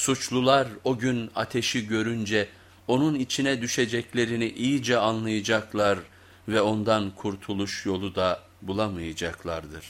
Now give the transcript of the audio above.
Suçlular o gün ateşi görünce onun içine düşeceklerini iyice anlayacaklar ve ondan kurtuluş yolu da bulamayacaklardır.